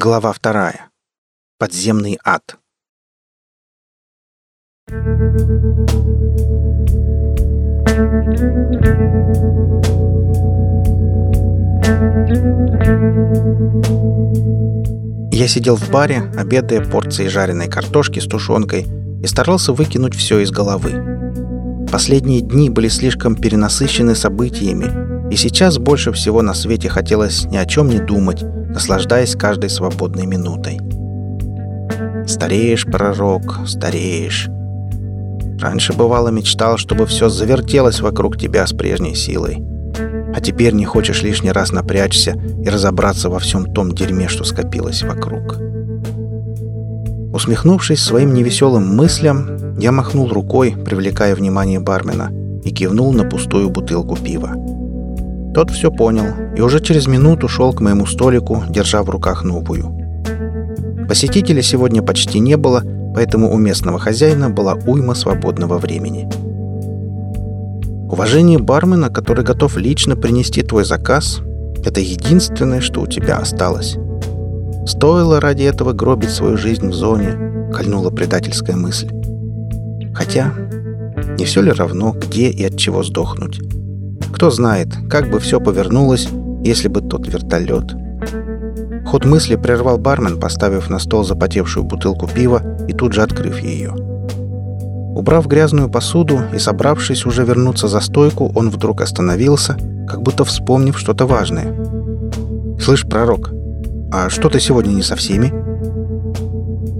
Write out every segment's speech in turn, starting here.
Глава вторая. Подземный ад. Я сидел в баре, обедая порцией жареной картошки с тушенкой и старался выкинуть все из головы. Последние дни были слишком перенасыщены событиями, и сейчас больше всего на свете хотелось ни о чем не думать, наслаждаясь каждой свободной минутой. Стареешь, пророк, стареешь. Раньше бывало мечтал, чтобы все завертелось вокруг тебя с прежней силой. А теперь не хочешь лишний раз напрячься и разобраться во всем том дерьме, что скопилось вокруг. Усмехнувшись своим невеселым мыслям, я махнул рукой, привлекая внимание бармена, и кивнул на пустую бутылку пива. Тот все понял и уже через минуту шел к моему столику, держа в руках новую. Посетителей сегодня почти не было, поэтому у местного хозяина была уйма свободного времени. Уважение бармена, который готов лично принести твой заказ, это единственное, что у тебя осталось. Стоило ради этого гробить свою жизнь в зоне, кольнула предательская мысль. Хотя, не все ли равно, где и от чего сдохнуть? Кто знает, как бы все повернулось, если бы тот вертолет. Ход мысли прервал бармен, поставив на стол запотевшую бутылку пива и тут же открыв ее. Убрав грязную посуду и собравшись уже вернуться за стойку, он вдруг остановился, как будто вспомнив что-то важное. «Слышь, пророк, а что ты сегодня не со всеми?»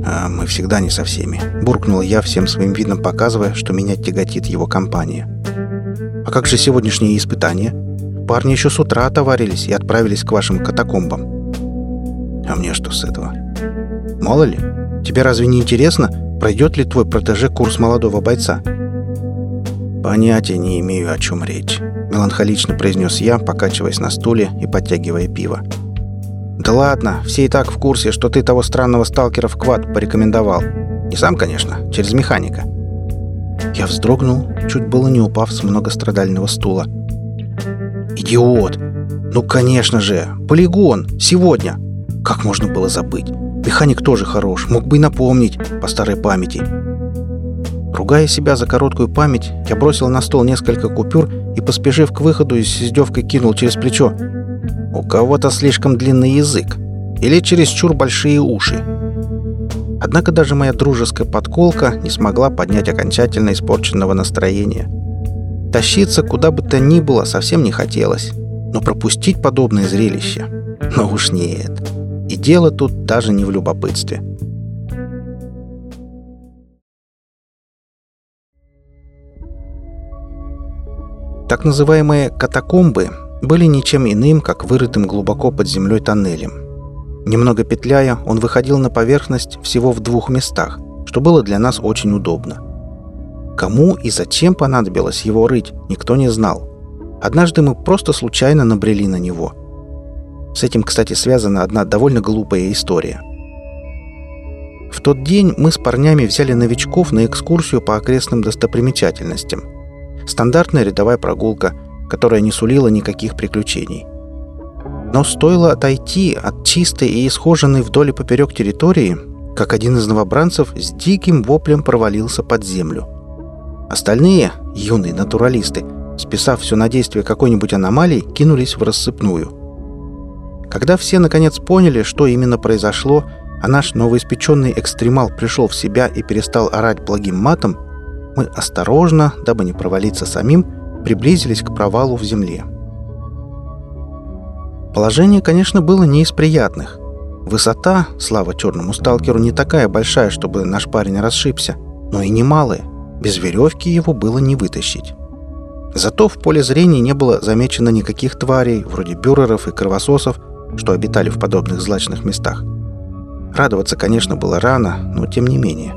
«А мы всегда не со всеми», — буркнул я всем своим видом, показывая, что меня тяготит его компания. А как же сегодняшние испытания? Парни еще с утра отоварились и отправились к вашим катакомбам. А мне что с этого? Мало ли, тебе разве не интересно, пройдет ли твой протеже курс молодого бойца? Понятия не имею, о чем речь, меланхолично произнес я, покачиваясь на стуле и подтягивая пиво. Да ладно, все и так в курсе, что ты того странного сталкера в квад порекомендовал. Не сам, конечно, через механика. Я вздрогнул, чуть было не упав с многострадального стула. «Идиот! Ну, конечно же! Полигон! Сегодня! Как можно было забыть? Механик тоже хорош, мог бы и напомнить по старой памяти». Ругая себя за короткую память, я бросил на стол несколько купюр и, поспешив к выходу, с издевкой кинул через плечо. «У кого-то слишком длинный язык. Или чересчур большие уши. Однако даже моя дружеская подколка не смогла поднять окончательно испорченного настроения. Тащиться куда бы то ни было совсем не хотелось, но пропустить подобное зрелище... Ну уж нет. И дело тут даже не в любопытстве. Так называемые катакомбы были ничем иным, как вырытым глубоко под землей тоннелем – Немного петляя, он выходил на поверхность всего в двух местах, что было для нас очень удобно. Кому и зачем понадобилось его рыть, никто не знал. Однажды мы просто случайно набрели на него. С этим, кстати, связана одна довольно глупая история. В тот день мы с парнями взяли новичков на экскурсию по окрестным достопримечательностям. Стандартная рядовая прогулка, которая не сулила никаких приключений – но стоило отойти от чистой и исхоженной вдоль и поперек территории, как один из новобранцев с диким воплем провалился под землю. Остальные, юные натуралисты, списав все на действие какой-нибудь аномалии, кинулись в рассыпную. Когда все наконец поняли, что именно произошло, а наш новоиспеченный экстремал пришел в себя и перестал орать благим матом, мы осторожно, дабы не провалиться самим, приблизились к провалу в земле. Положение, конечно, было не из приятных. Высота, слава черному сталкеру, не такая большая, чтобы наш парень расшибся, но и немалая. Без веревки его было не вытащить. Зато в поле зрения не было замечено никаких тварей, вроде бюреров и кровососов, что обитали в подобных злачных местах. Радоваться, конечно, было рано, но тем не менее.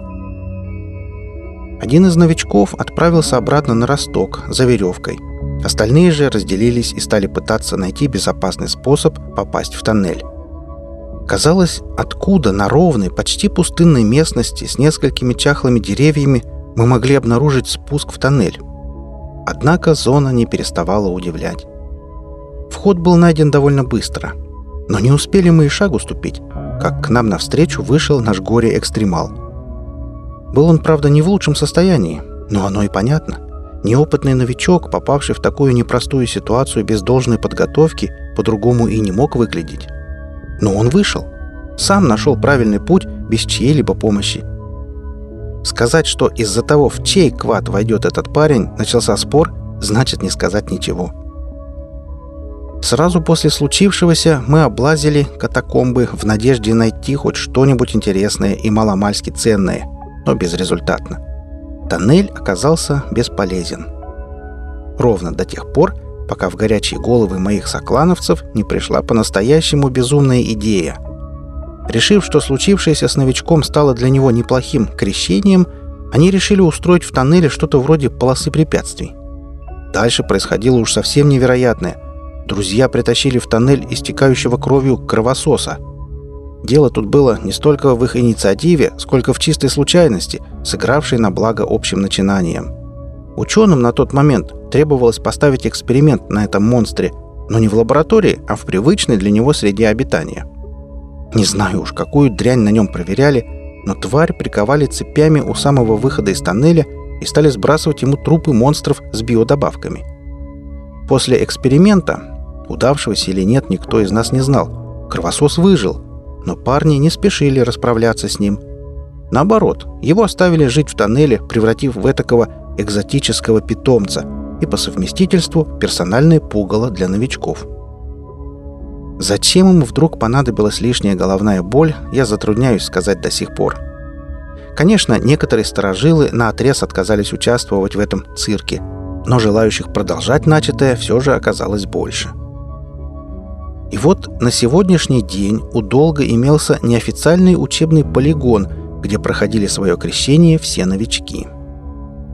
Один из новичков отправился обратно на Росток за веревкой – Остальные же разделились и стали пытаться найти безопасный способ попасть в тоннель. Казалось, откуда на ровной, почти пустынной местности с несколькими чахлыми деревьями мы могли обнаружить спуск в тоннель. Однако зона не переставала удивлять. Вход был найден довольно быстро. Но не успели мы и шагу ступить, как к нам навстречу вышел наш горе-экстремал. Был он, правда, не в лучшем состоянии, но оно и понятно. Неопытный новичок, попавший в такую непростую ситуацию без должной подготовки, по-другому и не мог выглядеть. Но он вышел. Сам нашел правильный путь без чьей-либо помощи. Сказать, что из-за того, в чей квад войдет этот парень, начался спор, значит не сказать ничего. Сразу после случившегося мы облазили катакомбы в надежде найти хоть что-нибудь интересное и маломальски ценное, но безрезультатно. Тоннель оказался бесполезен. Ровно до тех пор, пока в горячие головы моих соклановцев не пришла по-настоящему безумная идея. Решив, что случившееся с новичком стало для него неплохим крещением, они решили устроить в тоннеле что-то вроде полосы препятствий. Дальше происходило уж совсем невероятное – Друзья притащили в тоннель истекающего кровью кровососа. Дело тут было не столько в их инициативе, сколько в чистой случайности, сыгравшей на благо общим начинаниям. Ученым на тот момент требовалось поставить эксперимент на этом монстре, но не в лаборатории, а в привычной для него среде обитания. Не знаю уж, какую дрянь на нем проверяли, но тварь приковали цепями у самого выхода из тоннеля и стали сбрасывать ему трупы монстров с биодобавками. После эксперимента Удавшегося или нет, никто из нас не знал. Кровосос выжил, но парни не спешили расправляться с ним. Наоборот, его оставили жить в тоннеле, превратив в этакого экзотического питомца и по совместительству персональное пугало для новичков. Зачем ему вдруг понадобилась лишняя головная боль, я затрудняюсь сказать до сих пор. Конечно, некоторые сторожилы на отрез отказались участвовать в этом цирке, но желающих продолжать начатое все же оказалось больше – и вот на сегодняшний день у Долга имелся неофициальный учебный полигон, где проходили свое крещение все новички.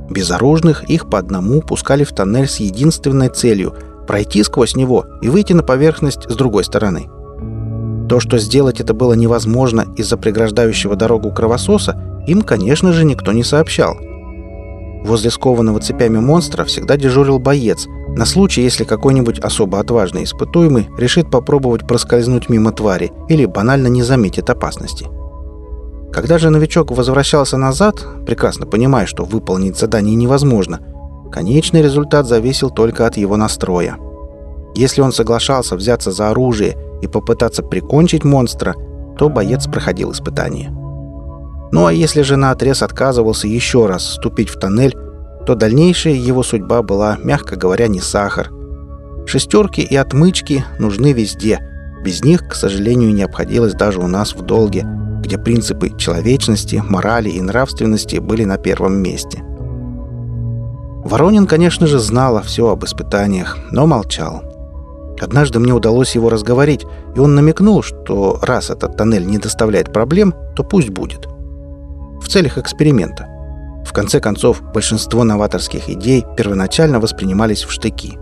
Безоружных их по одному пускали в тоннель с единственной целью – пройти сквозь него и выйти на поверхность с другой стороны. То, что сделать это было невозможно из-за преграждающего дорогу кровососа, им, конечно же, никто не сообщал. Возле скованного цепями монстра всегда дежурил боец, на случай, если какой-нибудь особо отважный испытуемый решит попробовать проскользнуть мимо твари или банально не заметит опасности. Когда же новичок возвращался назад, прекрасно понимая, что выполнить задание невозможно, конечный результат зависел только от его настроя. Если он соглашался взяться за оружие и попытаться прикончить монстра, то боец проходил испытание. Ну а если же на отрез отказывался еще раз вступить в тоннель, то дальнейшая его судьба была, мягко говоря, не сахар. Шестерки и отмычки нужны везде. Без них, к сожалению, не обходилось даже у нас в долге, где принципы человечности, морали и нравственности были на первом месте. Воронин, конечно же, знал все об испытаниях, но молчал. Однажды мне удалось его разговорить, и он намекнул, что раз этот тоннель не доставляет проблем, то пусть будет. В целях эксперимента – в конце концов, большинство новаторских идей первоначально воспринимались в штыки.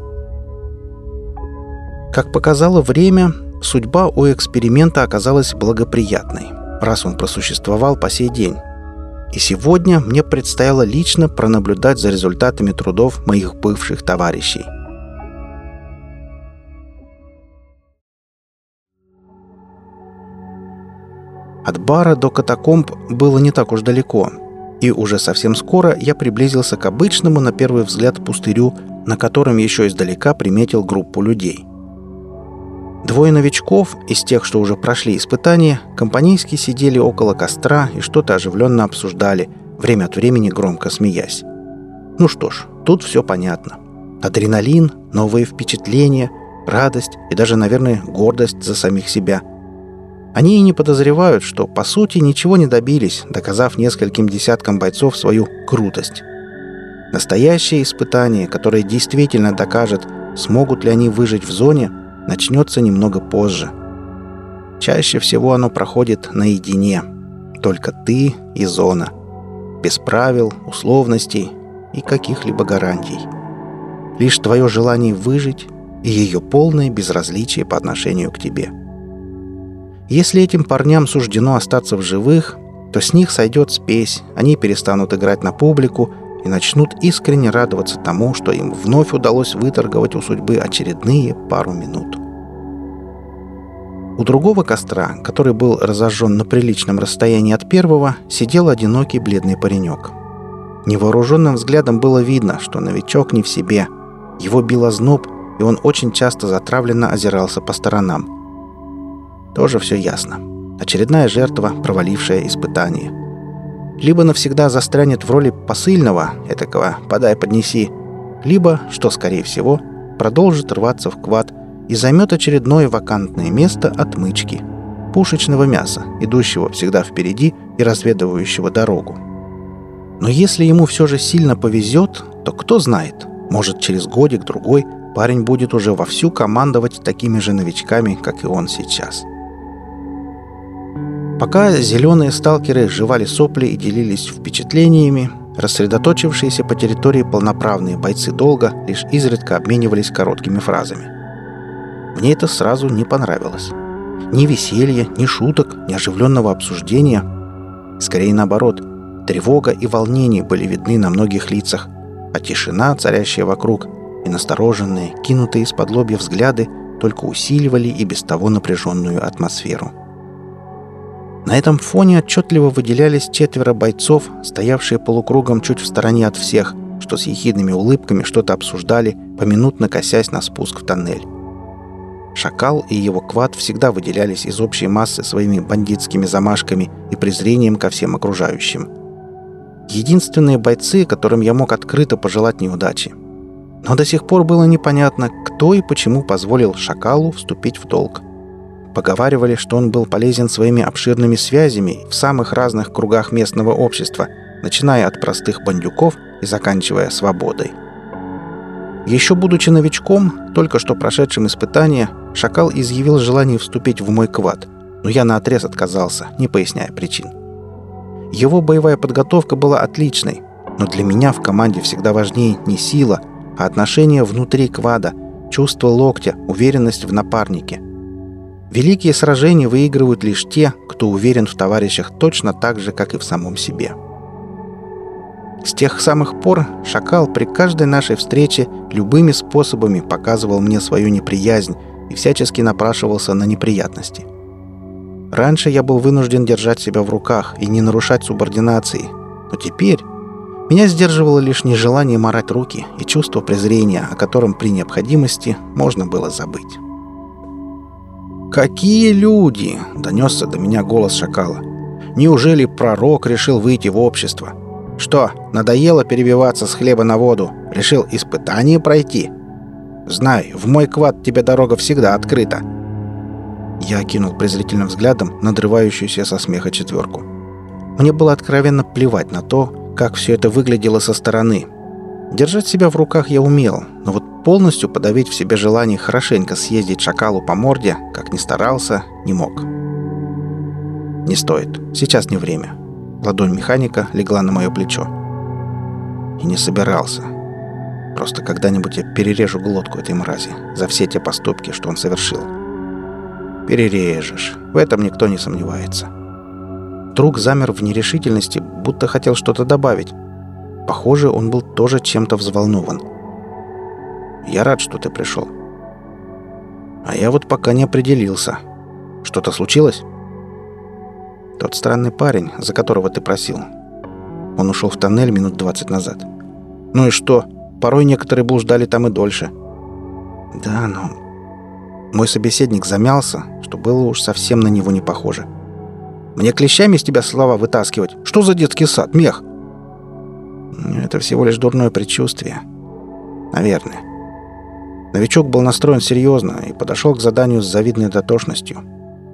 Как показало время, судьба у эксперимента оказалась благоприятной, раз он просуществовал по сей день. И сегодня мне предстояло лично пронаблюдать за результатами трудов моих бывших товарищей. От бара до катакомб было не так уж далеко – и уже совсем скоро я приблизился к обычному, на первый взгляд, пустырю, на котором еще издалека приметил группу людей. Двое новичков, из тех, что уже прошли испытания, компанейски сидели около костра и что-то оживленно обсуждали, время от времени громко смеясь. Ну что ж, тут все понятно. Адреналин, новые впечатления, радость и даже, наверное, гордость за самих себя – они и не подозревают, что по сути ничего не добились, доказав нескольким десяткам бойцов свою крутость. Настоящее испытание, которое действительно докажет, смогут ли они выжить в зоне, начнется немного позже. Чаще всего оно проходит наедине. Только ты и зона. Без правил, условностей и каких-либо гарантий. Лишь твое желание выжить и ее полное безразличие по отношению к тебе – если этим парням суждено остаться в живых, то с них сойдет спесь, они перестанут играть на публику и начнут искренне радоваться тому, что им вновь удалось выторговать у судьбы очередные пару минут. У другого костра, который был разожжен на приличном расстоянии от первого, сидел одинокий бледный паренек. Невооруженным взглядом было видно, что новичок не в себе. Его било зноб, и он очень часто затравленно озирался по сторонам. Тоже все ясно. Очередная жертва, провалившая испытание. Либо навсегда застрянет в роли посыльного, этакого «подай, поднеси», либо, что скорее всего, продолжит рваться в квад и займет очередное вакантное место отмычки – пушечного мяса, идущего всегда впереди и разведывающего дорогу. Но если ему все же сильно повезет, то кто знает, может через годик-другой парень будет уже вовсю командовать такими же новичками, как и он сейчас. Пока зеленые сталкеры жевали сопли и делились впечатлениями, рассредоточившиеся по территории полноправные бойцы долга лишь изредка обменивались короткими фразами. Мне это сразу не понравилось. Ни веселья, ни шуток, ни оживленного обсуждения. Скорее наоборот, тревога и волнение были видны на многих лицах, а тишина, царящая вокруг, и настороженные, кинутые из-под лобья взгляды только усиливали и без того напряженную атмосферу. На этом фоне отчетливо выделялись четверо бойцов, стоявшие полукругом чуть в стороне от всех, что с ехидными улыбками что-то обсуждали, поминутно косясь на спуск в тоннель. Шакал и его квад всегда выделялись из общей массы своими бандитскими замашками и презрением ко всем окружающим. Единственные бойцы, которым я мог открыто пожелать неудачи. Но до сих пор было непонятно, кто и почему позволил Шакалу вступить в долг. Поговаривали, что он был полезен своими обширными связями в самых разных кругах местного общества, начиная от простых бандюков и заканчивая свободой. Еще будучи новичком, только что прошедшим испытание, Шакал изъявил желание вступить в мой квад, но я наотрез отказался, не поясняя причин. Его боевая подготовка была отличной, но для меня в команде всегда важнее не сила, а отношения внутри квада, чувство локтя, уверенность в напарнике. Великие сражения выигрывают лишь те, кто уверен в товарищах точно так же, как и в самом себе. С тех самых пор Шакал при каждой нашей встрече любыми способами показывал мне свою неприязнь и всячески напрашивался на неприятности. Раньше я был вынужден держать себя в руках и не нарушать субординации, но теперь меня сдерживало лишь нежелание морать руки и чувство презрения, о котором при необходимости можно было забыть. «Какие люди!» — донесся до меня голос шакала. «Неужели пророк решил выйти в общество? Что, надоело перебиваться с хлеба на воду? Решил испытание пройти? Знай, в мой квад тебе дорога всегда открыта». Я окинул презрительным взглядом надрывающуюся со смеха четверку. Мне было откровенно плевать на то, как все это выглядело со стороны. Держать себя в руках я умел, но вот полностью подавить в себе желание хорошенько съездить шакалу по морде, как ни старался, не мог. «Не стоит. Сейчас не время». Ладонь механика легла на мое плечо. И не собирался. Просто когда-нибудь я перережу глотку этой мрази за все те поступки, что он совершил. Перережешь. В этом никто не сомневается. Друг замер в нерешительности, будто хотел что-то добавить. Похоже, он был тоже чем-то взволнован. Я рад, что ты пришел. А я вот пока не определился. Что-то случилось? Тот странный парень, за которого ты просил. Он ушел в тоннель минут 20 назад. Ну и что? Порой некоторые блуждали там и дольше. Да, но... Мой собеседник замялся, что было уж совсем на него не похоже. Мне клещами из тебя слова вытаскивать? Что за детский сад, мех? Это всего лишь дурное предчувствие. Наверное. Новичок был настроен серьезно и подошел к заданию с завидной дотошностью.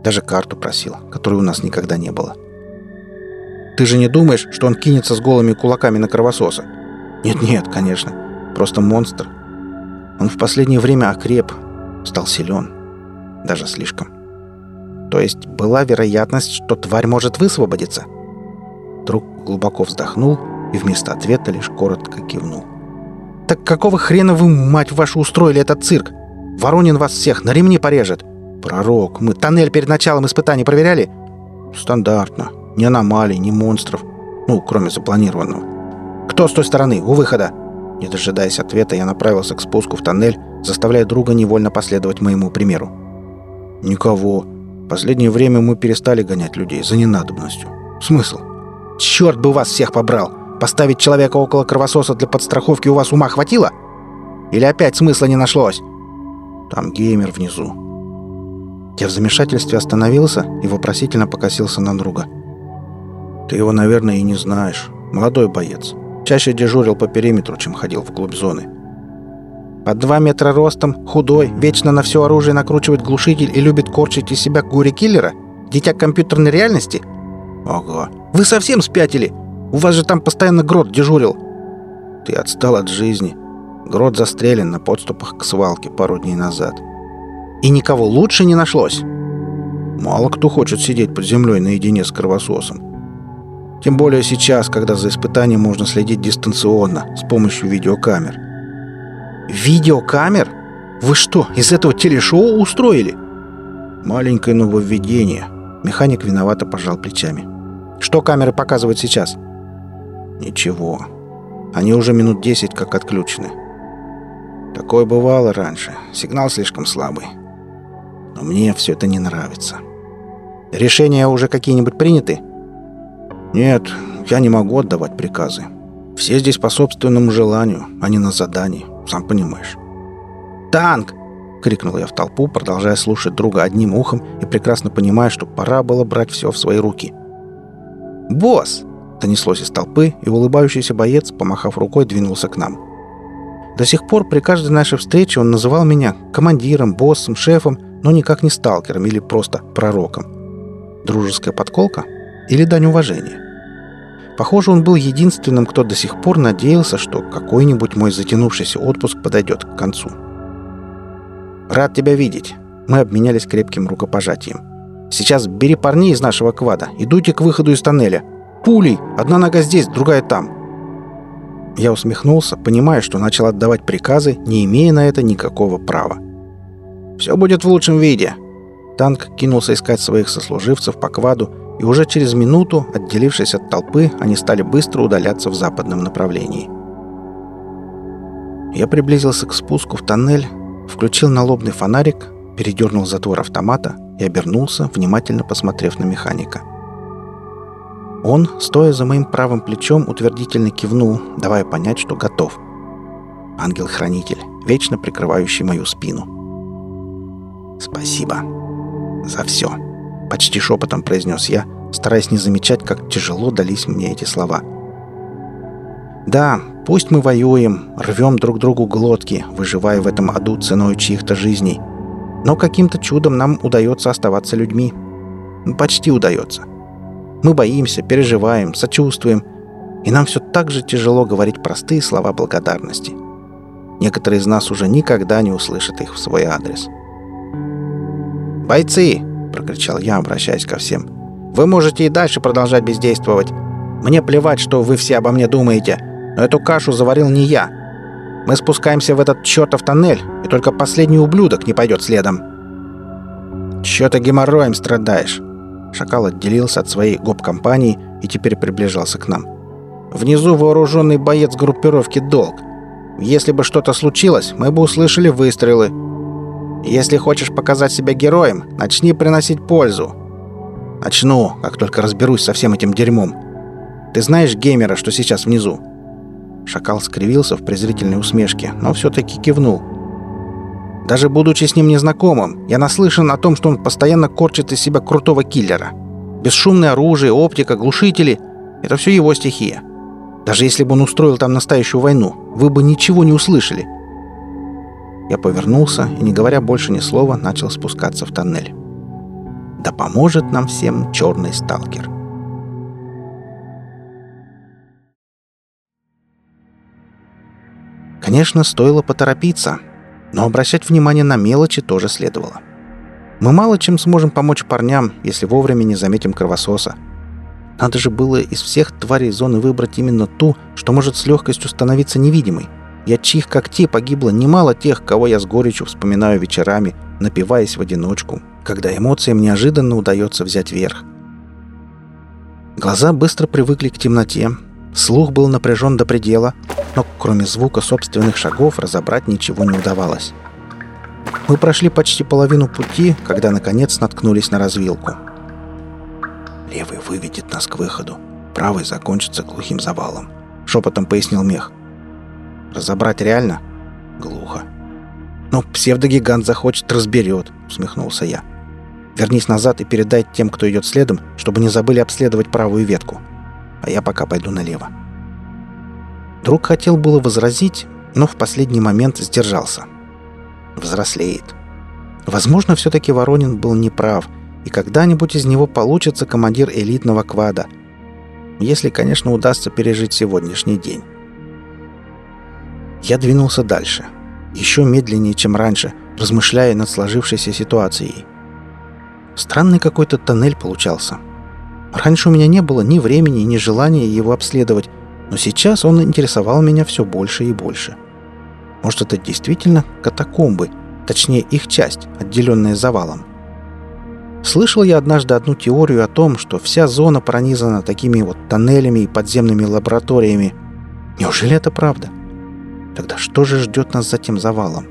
Даже карту просил, которой у нас никогда не было. Ты же не думаешь, что он кинется с голыми кулаками на кровососа? Нет-нет, конечно. Просто монстр. Он в последнее время окреп, стал силен. Даже слишком. То есть была вероятность, что тварь может высвободиться? Друг глубоко вздохнул и вместо ответа лишь коротко кивнул. «Так какого хрена вы, мать вашу, устроили этот цирк? Воронин вас всех на ремни порежет!» «Пророк, мы тоннель перед началом испытаний проверяли?» «Стандартно. Ни аномалий, ни монстров. Ну, кроме запланированного. Кто с той стороны, у выхода?» Не дожидаясь ответа, я направился к спуску в тоннель, заставляя друга невольно последовать моему примеру. «Никого. Последнее время мы перестали гонять людей за ненадобностью. Смысл? Черт бы вас всех побрал! Поставить человека около кровососа для подстраховки у вас ума хватило? Или опять смысла не нашлось? Там геймер внизу. Я в замешательстве остановился и вопросительно покосился на друга. Ты его, наверное, и не знаешь. Молодой боец. Чаще дежурил по периметру, чем ходил вглубь зоны. Под два метра ростом, худой, вечно на все оружие накручивает глушитель и любит корчить из себя гури-киллера? Дитя компьютерной реальности? Ага. Вы совсем спятили? У вас же там постоянно Грот дежурил. Ты отстал от жизни. Грот застрелен на подступах к свалке пару дней назад. И никого лучше не нашлось? Мало кто хочет сидеть под землей наедине с кровососом. Тем более сейчас, когда за испытанием можно следить дистанционно, с помощью видеокамер. Видеокамер? Вы что, из этого телешоу устроили? Маленькое нововведение. Механик виновато пожал плечами. Что камеры показывают сейчас? Ничего. Они уже минут десять как отключены. Такое бывало раньше. Сигнал слишком слабый. Но мне все это не нравится. Решения уже какие-нибудь приняты? Нет, я не могу отдавать приказы. Все здесь по собственному желанию, а не на задании, сам понимаешь. «Танк!» — крикнул я в толпу, продолжая слушать друга одним ухом и прекрасно понимая, что пора было брать все в свои руки. «Босс!» — донеслось из толпы, и улыбающийся боец, помахав рукой, двинулся к нам. До сих пор при каждой нашей встрече он называл меня командиром, боссом, шефом, но никак не сталкером или просто пророком. Дружеская подколка или дань уважения? Похоже, он был единственным, кто до сих пор надеялся, что какой-нибудь мой затянувшийся отпуск подойдет к концу. «Рад тебя видеть!» Мы обменялись крепким рукопожатием. «Сейчас бери парней из нашего квада, идуйте к выходу из тоннеля. Пулей! Одна нога здесь, другая там!» Я усмехнулся, понимая, что начал отдавать приказы, не имея на это никакого права. «Все будет в лучшем виде!» Танк кинулся искать своих сослуживцев по кваду, и уже через минуту, отделившись от толпы, они стали быстро удаляться в западном направлении. Я приблизился к спуску в тоннель, включил налобный фонарик, передернул затвор автомата и обернулся, внимательно посмотрев на механика. Он, стоя за моим правым плечом, утвердительно кивнул, давая понять, что готов. Ангел-хранитель, вечно прикрывающий мою спину. «Спасибо за все», — почти шепотом произнес я, стараясь не замечать, как тяжело дались мне эти слова. «Да, пусть мы воюем, рвем друг другу глотки, выживая в этом аду ценой чьих-то жизней, но каким-то чудом нам удается оставаться людьми. Почти удается. Мы боимся, переживаем, сочувствуем, и нам все так же тяжело говорить простые слова благодарности. Некоторые из нас уже никогда не услышат их в свой адрес. «Бойцы!» — прокричал я, обращаясь ко всем. «Вы можете и дальше продолжать бездействовать. Мне плевать, что вы все обо мне думаете, но эту кашу заварил не я. Мы спускаемся в этот чертов тоннель, и только последний ублюдок не пойдет следом». «Чё ты геморроем страдаешь?» Шакал отделился от своей гоп-компании и теперь приближался к нам. «Внизу вооруженный боец группировки «Долг». Если бы что-то случилось, мы бы услышали выстрелы. Если хочешь показать себя героем, начни приносить пользу. Начну, как только разберусь со всем этим дерьмом. Ты знаешь геймера, что сейчас внизу?» Шакал скривился в презрительной усмешке, но все-таки кивнул. Даже будучи с ним незнакомым, я наслышан о том, что он постоянно корчит из себя крутого киллера. Бесшумное оружие, оптика, глушители — это все его стихия. Даже если бы он устроил там настоящую войну, вы бы ничего не услышали. Я повернулся и, не говоря больше ни слова, начал спускаться в тоннель. Да поможет нам всем черный сталкер. Конечно, стоило поторопиться — но обращать внимание на мелочи тоже следовало. Мы мало чем сможем помочь парням, если вовремя не заметим кровососа. Надо же было из всех тварей зоны выбрать именно ту, что может с легкостью становиться невидимой. От чьих когтей погибло немало тех, кого я с горечью вспоминаю вечерами, напиваясь в одиночку, когда эмоциям неожиданно удается взять верх. Глаза быстро привыкли к темноте, слух был напряжен до предела, но кроме звука собственных шагов разобрать ничего не удавалось. Мы прошли почти половину пути, когда наконец наткнулись на развилку. «Левый выведет нас к выходу, правый закончится глухим завалом», — шепотом пояснил мех. «Разобрать реально?» «Глухо». «Ну, псевдогигант захочет, разберет», — усмехнулся я. «Вернись назад и передай тем, кто идет следом, чтобы не забыли обследовать правую ветку. А я пока пойду налево». Друг хотел было возразить, но в последний момент сдержался. Взрослеет. Возможно, все-таки Воронин был неправ, и когда-нибудь из него получится командир элитного квада. Если, конечно, удастся пережить сегодняшний день. Я двинулся дальше. Еще медленнее, чем раньше, размышляя над сложившейся ситуацией. Странный какой-то тоннель получался. Раньше у меня не было ни времени, ни желания его обследовать, но сейчас он интересовал меня все больше и больше. Может, это действительно катакомбы, точнее их часть, отделенная завалом. Слышал я однажды одну теорию о том, что вся зона пронизана такими вот тоннелями и подземными лабораториями. Неужели это правда? Тогда что же ждет нас за тем завалом?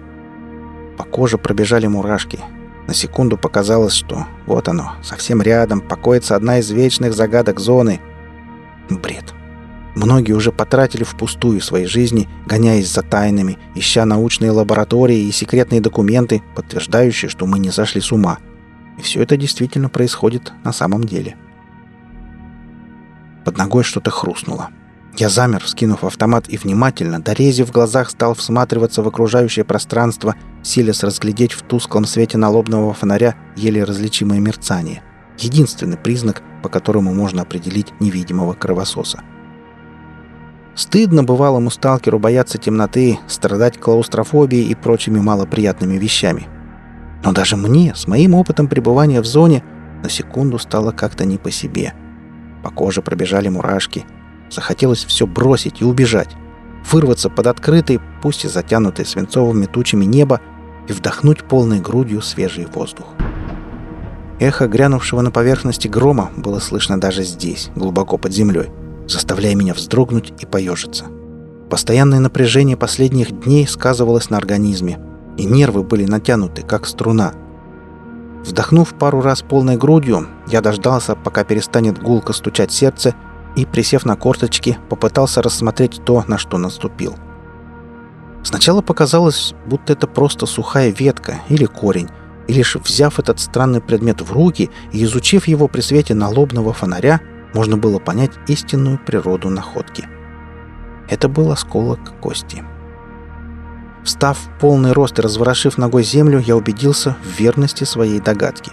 По коже пробежали мурашки. На секунду показалось, что вот оно, совсем рядом покоится одна из вечных загадок зоны. Бред. Многие уже потратили впустую свои жизни, гоняясь за тайнами, ища научные лаборатории и секретные документы, подтверждающие, что мы не сошли с ума. И все это действительно происходит на самом деле. Под ногой что-то хрустнуло. Я замер, скинув автомат и внимательно, дорезив в глазах, стал всматриваться в окружающее пространство, силясь разглядеть в тусклом свете налобного фонаря еле различимое мерцание. Единственный признак, по которому можно определить невидимого кровососа. Стыдно бывалому сталкеру бояться темноты, страдать клаустрофобией и прочими малоприятными вещами. Но даже мне, с моим опытом пребывания в зоне, на секунду стало как-то не по себе. По коже пробежали мурашки. Захотелось все бросить и убежать. Вырваться под открытый, пусть и затянутый свинцовыми тучами небо, и вдохнуть полной грудью свежий воздух. Эхо грянувшего на поверхности грома было слышно даже здесь, глубоко под землей заставляя меня вздрогнуть и поежиться. Постоянное напряжение последних дней сказывалось на организме, и нервы были натянуты, как струна. Вдохнув пару раз полной грудью, я дождался, пока перестанет гулко стучать сердце, и, присев на корточки, попытался рассмотреть то, на что наступил. Сначала показалось, будто это просто сухая ветка или корень, и лишь взяв этот странный предмет в руки и изучив его при свете налобного фонаря, можно было понять истинную природу находки. Это был осколок кости. Встав в полный рост и разворошив ногой землю, я убедился в верности своей догадки.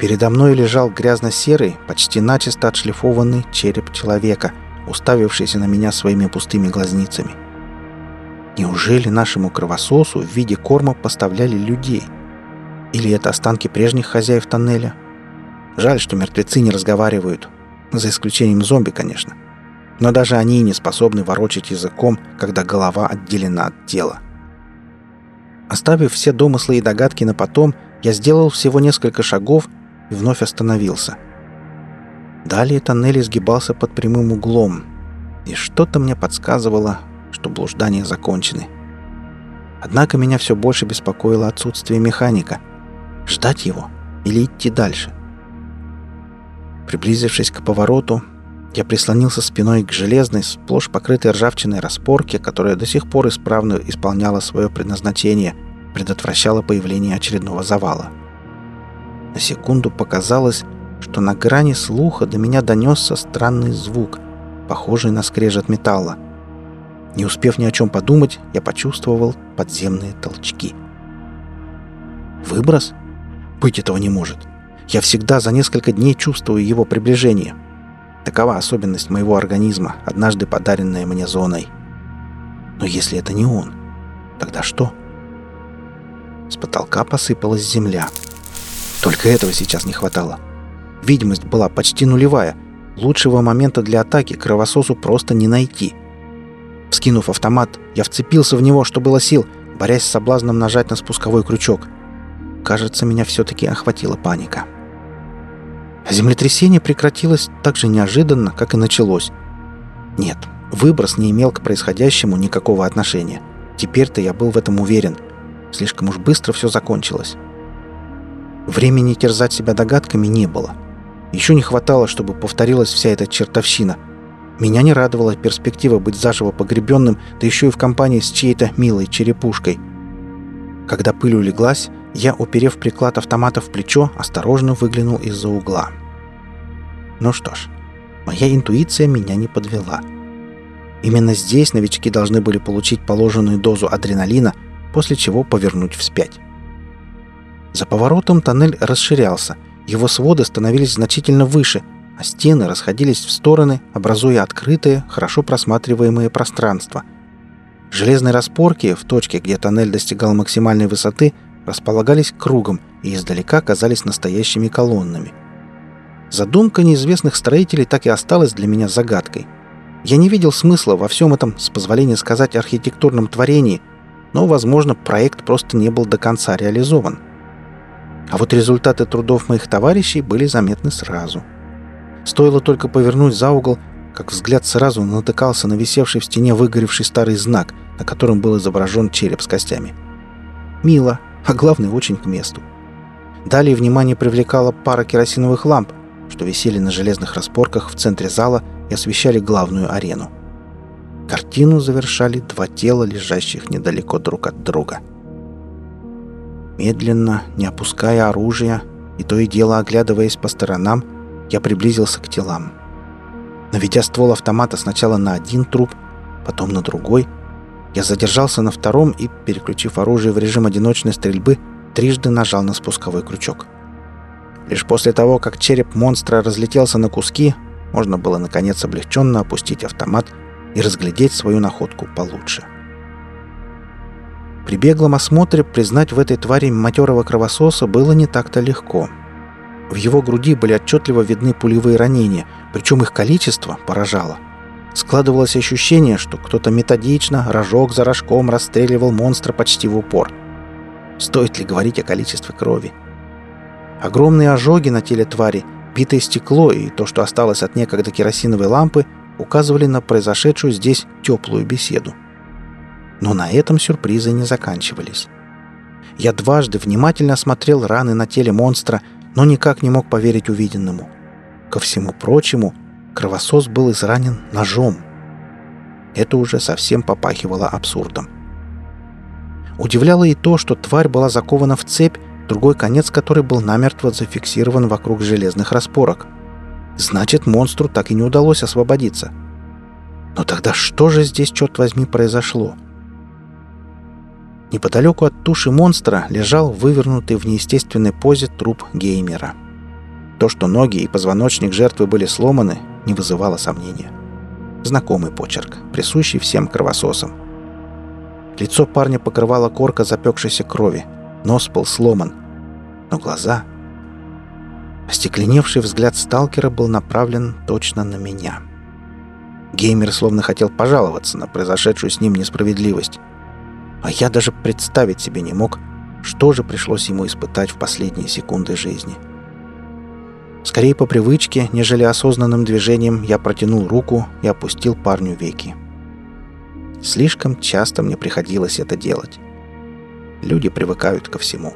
Передо мной лежал грязно-серый, почти начисто отшлифованный череп человека, уставившийся на меня своими пустыми глазницами. Неужели нашему кровососу в виде корма поставляли людей? Или это останки прежних хозяев тоннеля? Жаль, что мертвецы не разговаривают, за исключением зомби, конечно. Но даже они не способны ворочать языком, когда голова отделена от тела. Оставив все домыслы и догадки на потом, я сделал всего несколько шагов вновь остановился. Далее тоннель изгибался под прямым углом, и что-то мне подсказывало, что блуждания закончены. Однако меня все больше беспокоило отсутствие механика. Ждать его или идти дальше? Приблизившись к повороту, я прислонился спиной к железной, сплошь покрытой ржавчиной распорке, которая до сих пор исправно исполняла свое предназначение, предотвращала появление очередного завала. На секунду показалось, что на грани слуха до меня донесся странный звук, похожий на скрежет металла. Не успев ни о чем подумать, я почувствовал подземные толчки. Выброс? Быть этого не может. Я всегда за несколько дней чувствую его приближение. Такова особенность моего организма, однажды подаренная мне зоной. Но если это не он, тогда что? С потолка посыпалась земля. Только этого сейчас не хватало. Видимость была почти нулевая. Лучшего момента для атаки кровососу просто не найти. Вскинув автомат, я вцепился в него, что было сил, борясь с соблазном нажать на спусковой крючок. Кажется, меня все-таки охватила паника. Землетрясение прекратилось так же неожиданно, как и началось. Нет, выброс не имел к происходящему никакого отношения. Теперь-то я был в этом уверен. Слишком уж быстро все закончилось. Времени терзать себя догадками не было. Еще не хватало, чтобы повторилась вся эта чертовщина. Меня не радовала перспектива быть заживо погребенным, да еще и в компании с чьей-то милой черепушкой. Когда пыль улеглась, я, уперев приклад автомата в плечо, осторожно выглянул из-за угла. Ну что ж, моя интуиция меня не подвела. Именно здесь новички должны были получить положенную дозу адреналина, после чего повернуть вспять. За поворотом тоннель расширялся, его своды становились значительно выше, а стены расходились в стороны, образуя открытое, хорошо просматриваемое пространство. Железные распорки в точке, где тоннель достигал максимальной высоты, располагались кругом и издалека казались настоящими колоннами. Задумка неизвестных строителей так и осталась для меня загадкой. Я не видел смысла во всем этом, с позволения сказать, архитектурном творении, но, возможно, проект просто не был до конца реализован. А вот результаты трудов моих товарищей были заметны сразу. Стоило только повернуть за угол, как взгляд сразу натыкался на висевший в стене выгоревший старый знак, на котором был изображен череп с костями. Мило, а главное, очень к месту. Далее внимание привлекала пара керосиновых ламп, что висели на железных распорках в центре зала и освещали главную арену. Картину завершали два тела, лежащих недалеко друг от друга. Медленно, не опуская оружия и то и дело оглядываясь по сторонам, я приблизился к телам. Наведя ствол автомата сначала на один труп, потом на другой – я задержался на втором и, переключив оружие в режим одиночной стрельбы, трижды нажал на спусковой крючок. Лишь после того, как череп монстра разлетелся на куски, можно было наконец облегченно опустить автомат и разглядеть свою находку получше. При беглом осмотре признать в этой твари матерого кровососа было не так-то легко. В его груди были отчетливо видны пулевые ранения, причем их количество поражало – Складывалось ощущение, что кто-то методично, рожок за рожком расстреливал монстра почти в упор. Стоит ли говорить о количестве крови? Огромные ожоги на теле твари, битое стекло и то, что осталось от некогда керосиновой лампы, указывали на произошедшую здесь теплую беседу. Но на этом сюрпризы не заканчивались. Я дважды внимательно осмотрел раны на теле монстра, но никак не мог поверить увиденному. Ко всему прочему, Кровосос был изранен ножом. Это уже совсем попахивало абсурдом. Удивляло и то, что тварь была закована в цепь, другой конец которой был намертво зафиксирован вокруг железных распорок. Значит, монстру так и не удалось освободиться. Но тогда что же здесь, черт возьми, произошло? Неподалеку от туши монстра лежал вывернутый в неестественной позе труп геймера. То, что ноги и позвоночник жертвы были сломаны, не вызывало сомнения. Знакомый почерк, присущий всем кровососам. Лицо парня покрывала корка запекшейся крови, нос был сломан, но глаза... Остекленевший взгляд сталкера был направлен точно на меня. Геймер словно хотел пожаловаться на произошедшую с ним несправедливость. А я даже представить себе не мог, что же пришлось ему испытать в последние секунды жизни. — Скорее по привычке, нежели осознанным движением, я протянул руку и опустил парню веки. Слишком часто мне приходилось это делать. Люди привыкают ко всему.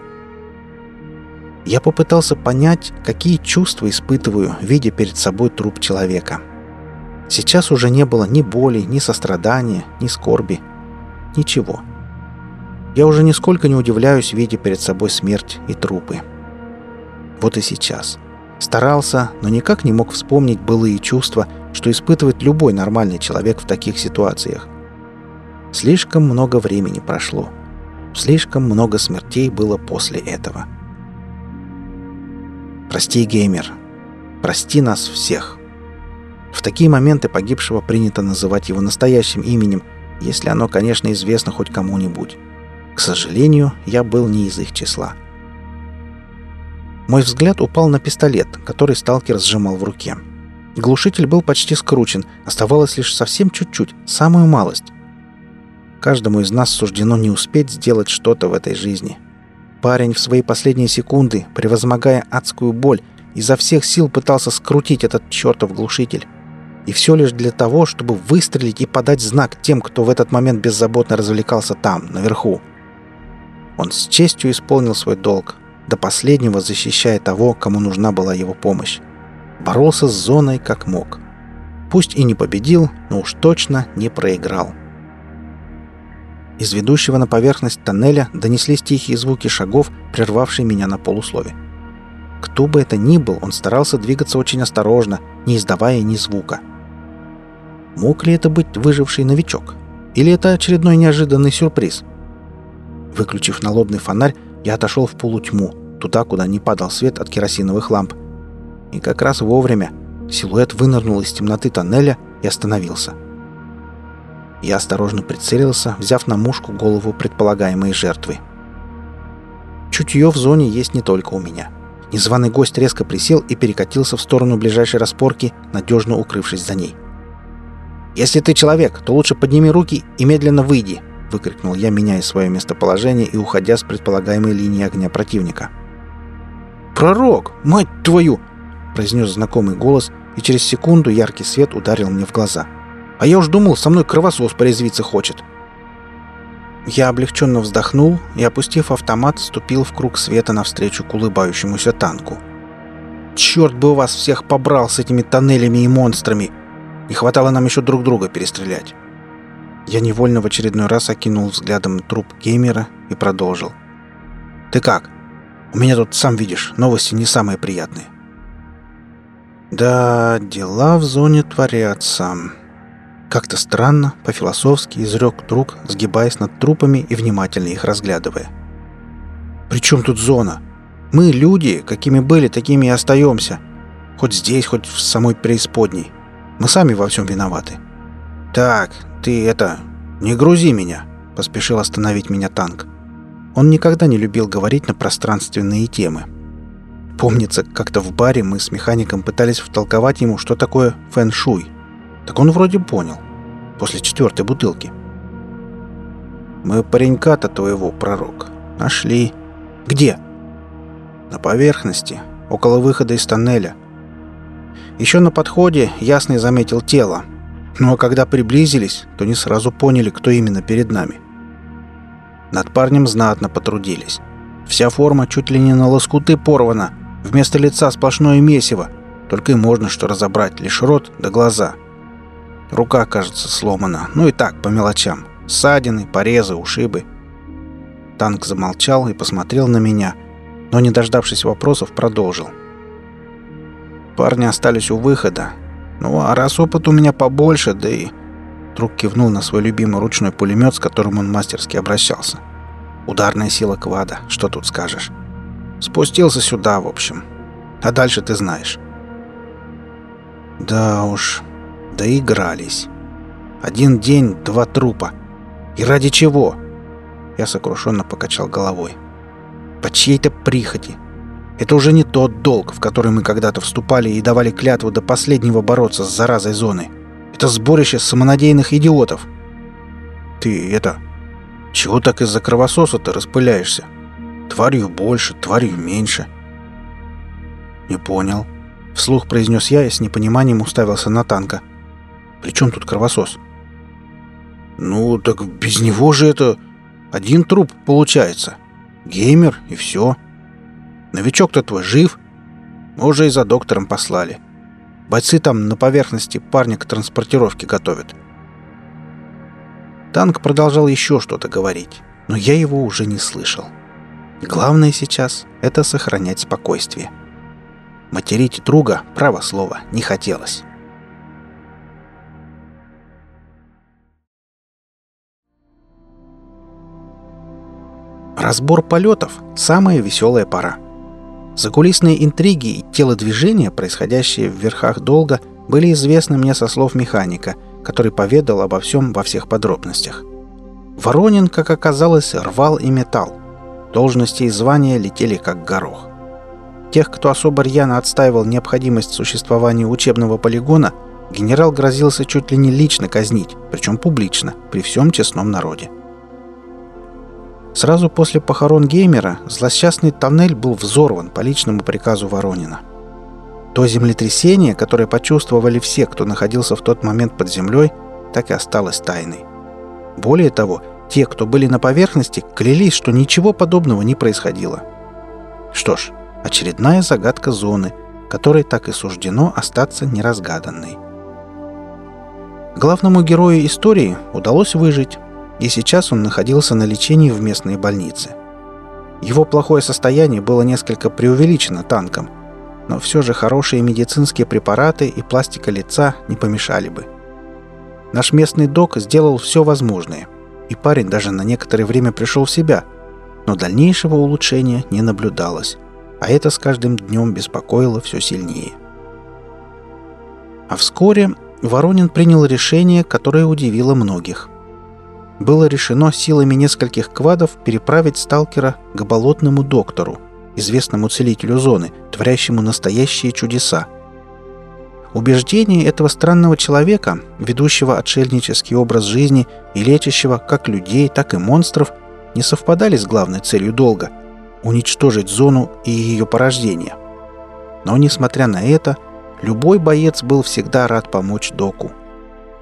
Я попытался понять, какие чувства испытываю, видя перед собой труп человека. Сейчас уже не было ни боли, ни сострадания, ни скорби. Ничего. Я уже нисколько не удивляюсь, видя перед собой смерть и трупы. Вот и сейчас. Старался, но никак не мог вспомнить былые чувства, что испытывает любой нормальный человек в таких ситуациях. Слишком много времени прошло. Слишком много смертей было после этого. Прости, геймер. Прости нас всех. В такие моменты погибшего принято называть его настоящим именем, если оно, конечно, известно хоть кому-нибудь. К сожалению, я был не из их числа. Мой взгляд упал на пистолет, который сталкер сжимал в руке. Глушитель был почти скручен, оставалось лишь совсем чуть-чуть, самую малость. Каждому из нас суждено не успеть сделать что-то в этой жизни. Парень в свои последние секунды, превозмогая адскую боль, изо всех сил пытался скрутить этот чертов глушитель. И все лишь для того, чтобы выстрелить и подать знак тем, кто в этот момент беззаботно развлекался там, наверху. Он с честью исполнил свой долг, до последнего защищая того, кому нужна была его помощь. Боролся с зоной как мог. Пусть и не победил, но уж точно не проиграл. Из ведущего на поверхность тоннеля донеслись тихие звуки шагов, прервавшие меня на полуслове. Кто бы это ни был, он старался двигаться очень осторожно, не издавая ни звука. Мог ли это быть выживший новичок? Или это очередной неожиданный сюрприз? Выключив налобный фонарь, я отошел в полутьму, туда, куда не падал свет от керосиновых ламп. И как раз вовремя силуэт вынырнул из темноты тоннеля и остановился. Я осторожно прицелился, взяв на мушку голову предполагаемой жертвы. Чутье в зоне есть не только у меня. Незваный гость резко присел и перекатился в сторону ближайшей распорки, надежно укрывшись за ней. «Если ты человек, то лучше подними руки и медленно выйди», — выкрикнул я, меняя свое местоположение и уходя с предполагаемой линии огня противника. «Пророк! Мать твою!» — произнес знакомый голос, и через секунду яркий свет ударил мне в глаза. «А я уж думал, со мной кровосос порезвиться хочет!» Я облегченно вздохнул и, опустив автомат, ступил в круг света навстречу к улыбающемуся танку. «Черт бы вас всех побрал с этими тоннелями и монстрами!» Не хватало нам еще друг друга перестрелять. Я невольно в очередной раз окинул взглядом труп геймера и продолжил. «Ты как? У меня тут, сам видишь, новости не самые приятные». «Да, дела в зоне творятся». Как-то странно, по-философски изрек друг, сгибаясь над трупами и внимательно их разглядывая. «При чем тут зона? Мы люди, какими были, такими и остаемся. Хоть здесь, хоть в самой преисподней. Мы сами во всем виноваты. Так, ты это... Не грузи меня, поспешил остановить меня танк. Он никогда не любил говорить на пространственные темы. Помнится, как-то в баре мы с механиком пытались втолковать ему, что такое фэн-шуй. Так он вроде понял. После четвертой бутылки. Мы паренька-то твоего, пророк, нашли. Где? На поверхности, около выхода из тоннеля. Еще на подходе Ясный заметил тело. Ну а когда приблизились, то не сразу поняли, кто именно перед нами. Над парнем знатно потрудились. Вся форма чуть ли не на лоскуты порвана. Вместо лица сплошное месиво. Только и можно что разобрать лишь рот да глаза. Рука, кажется, сломана. Ну и так, по мелочам. Ссадины, порезы, ушибы. Танк замолчал и посмотрел на меня, но, не дождавшись вопросов, продолжил. — Парни остались у выхода. Ну, а раз опыт у меня побольше, да и... Друг кивнул на свой любимый ручной пулемет, с которым он мастерски обращался. Ударная сила квада, что тут скажешь. Спустился сюда, в общем. А дальше ты знаешь. Да уж, доигрались. Один день, два трупа. И ради чего? Я сокрушенно покачал головой. По чьей-то прихоти. Это уже не тот долг, в который мы когда-то вступали и давали клятву до последнего бороться с заразой зоны. Это сборище самонадеянных идиотов. Ты это... Чего так из-за кровососа-то распыляешься? Тварью больше, тварью меньше. Не понял. Вслух произнес я и с непониманием уставился на танка. При чем тут кровосос? Ну, так без него же это... Один труп получается. Геймер и все. Новичок-то твой жив. Мы уже и за доктором послали. Бойцы там на поверхности парня к транспортировке готовят. Танк продолжал еще что-то говорить, но я его уже не слышал. Главное сейчас — это сохранять спокойствие. Материть друга, право слова, не хотелось. Разбор полетов – самая веселая пора. Закулисные интриги и телодвижения, происходящие в верхах долга, были известны мне со слов механика, который поведал обо всем во всех подробностях. Воронин, как оказалось, рвал и металл. Должности и звания летели как горох. Тех, кто особо рьяно отстаивал необходимость существования учебного полигона, генерал грозился чуть ли не лично казнить, причем публично, при всем честном народе. Сразу после похорон геймера злосчастный тоннель был взорван по личному приказу Воронина. То землетрясение, которое почувствовали все, кто находился в тот момент под землей, так и осталось тайной. Более того, Те, кто были на поверхности, клялись, что ничего подобного не происходило. Что ж, очередная загадка зоны, которой так и суждено остаться неразгаданной. Главному герою истории удалось выжить, и сейчас он находился на лечении в местной больнице. Его плохое состояние было несколько преувеличено танком, но все же хорошие медицинские препараты и пластика лица не помешали бы. Наш местный док сделал все возможное, и парень даже на некоторое время пришел в себя, но дальнейшего улучшения не наблюдалось, а это с каждым днем беспокоило все сильнее. А вскоре Воронин принял решение, которое удивило многих было решено силами нескольких квадов переправить сталкера к болотному доктору, известному целителю зоны, творящему настоящие чудеса. Убеждения этого странного человека, ведущего отшельнический образ жизни и лечащего как людей, так и монстров, не совпадали с главной целью долга – уничтожить зону и ее порождение. Но, несмотря на это, любой боец был всегда рад помочь доку.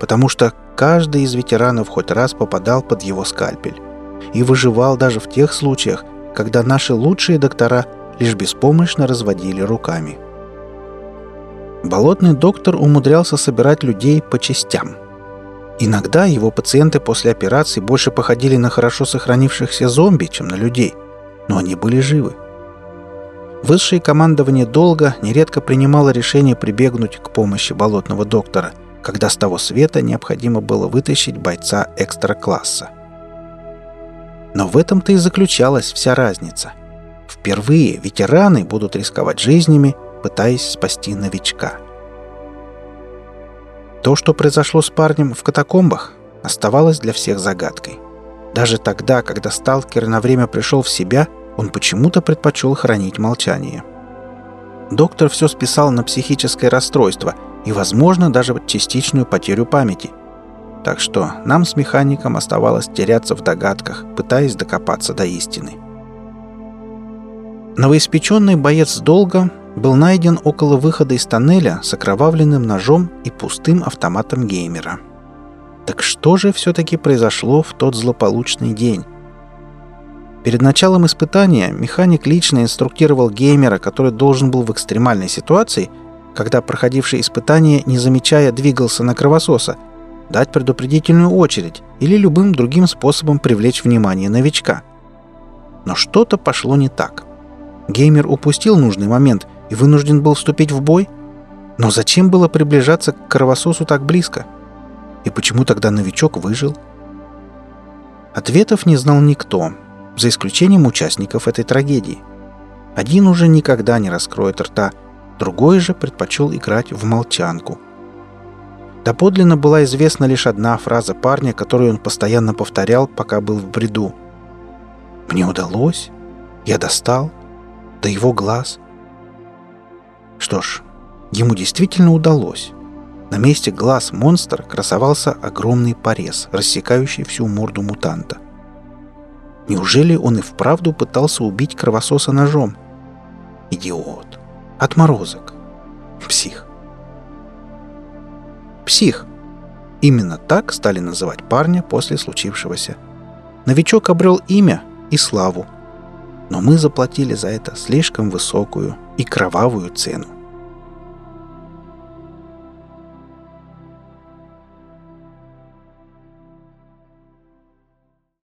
Потому что Каждый из ветеранов хоть раз попадал под его скальпель. И выживал даже в тех случаях, когда наши лучшие доктора лишь беспомощно разводили руками. Болотный доктор умудрялся собирать людей по частям. Иногда его пациенты после операции больше походили на хорошо сохранившихся зомби, чем на людей, но они были живы. Высшее командование долго нередко принимало решение прибегнуть к помощи болотного доктора – когда с того света необходимо было вытащить бойца экстра-класса. Но в этом-то и заключалась вся разница. Впервые ветераны будут рисковать жизнями, пытаясь спасти новичка. То, что произошло с парнем в катакомбах, оставалось для всех загадкой. Даже тогда, когда сталкер на время пришел в себя, он почему-то предпочел хранить молчание. Доктор все списал на психическое расстройство – и, возможно, даже частичную потерю памяти. Так что нам с механиком оставалось теряться в догадках, пытаясь докопаться до истины. Новоиспеченный боец долга был найден около выхода из тоннеля с окровавленным ножом и пустым автоматом геймера. Так что же все-таки произошло в тот злополучный день? Перед началом испытания механик лично инструктировал геймера, который должен был в экстремальной ситуации – когда проходивший испытание, не замечая, двигался на кровососа, дать предупредительную очередь или любым другим способом привлечь внимание новичка. Но что-то пошло не так. Геймер упустил нужный момент и вынужден был вступить в бой. Но зачем было приближаться к кровососу так близко? И почему тогда новичок выжил? Ответов не знал никто, за исключением участников этой трагедии. Один уже никогда не раскроет рта – Другой же предпочел играть в молчанку. Доподлинно была известна лишь одна фраза парня, которую он постоянно повторял, пока был в бреду. «Мне удалось. Я достал. До его глаз». Что ж, ему действительно удалось. На месте глаз монстра красовался огромный порез, рассекающий всю морду мутанта. Неужели он и вправду пытался убить кровососа ножом? Идиот. Отморозок. Псих. Псих. Именно так стали называть парня после случившегося. Новичок обрел имя и славу. Но мы заплатили за это слишком высокую и кровавую цену.